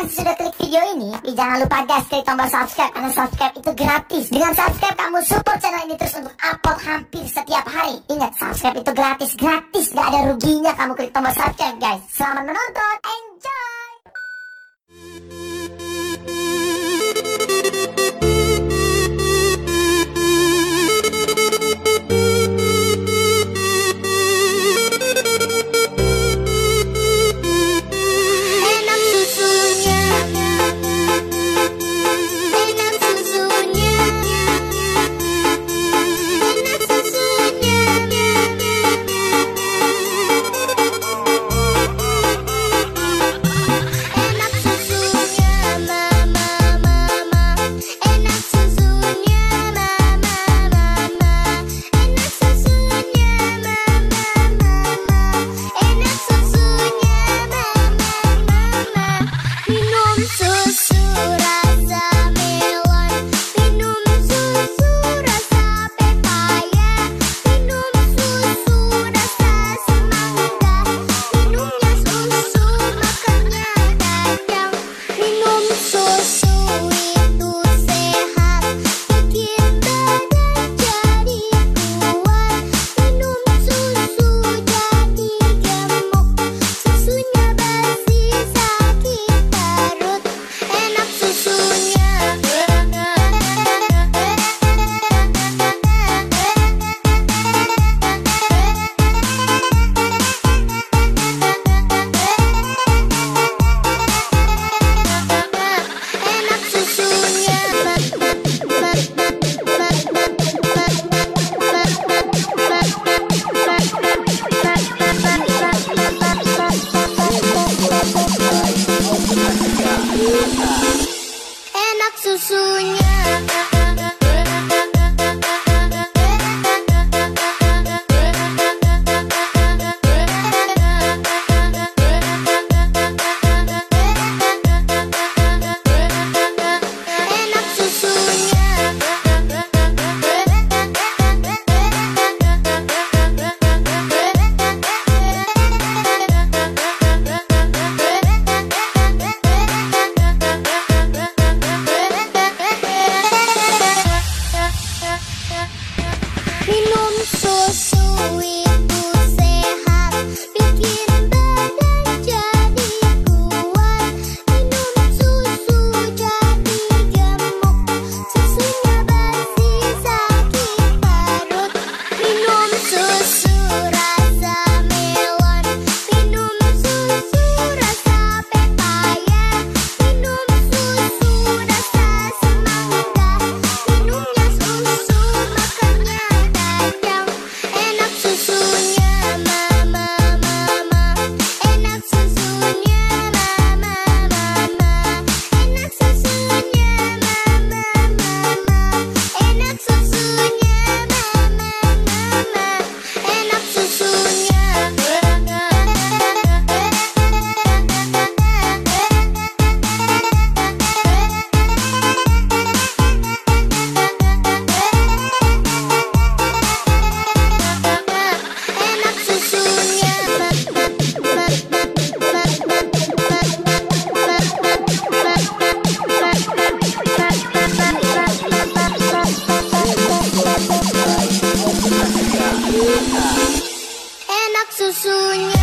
kasih sudah klik video ini, jangan lupa guys klik tombol subscribe karena subscribe itu gratis. Dengan subscribe kamu support channel ini terus untuk upload hampir setiap hari. Ingat subscribe itu gratis, gratis, gak ada ruginya kamu klik tombol subscribe guys. Selamat menonton, enjoy. posso sonhar. susunya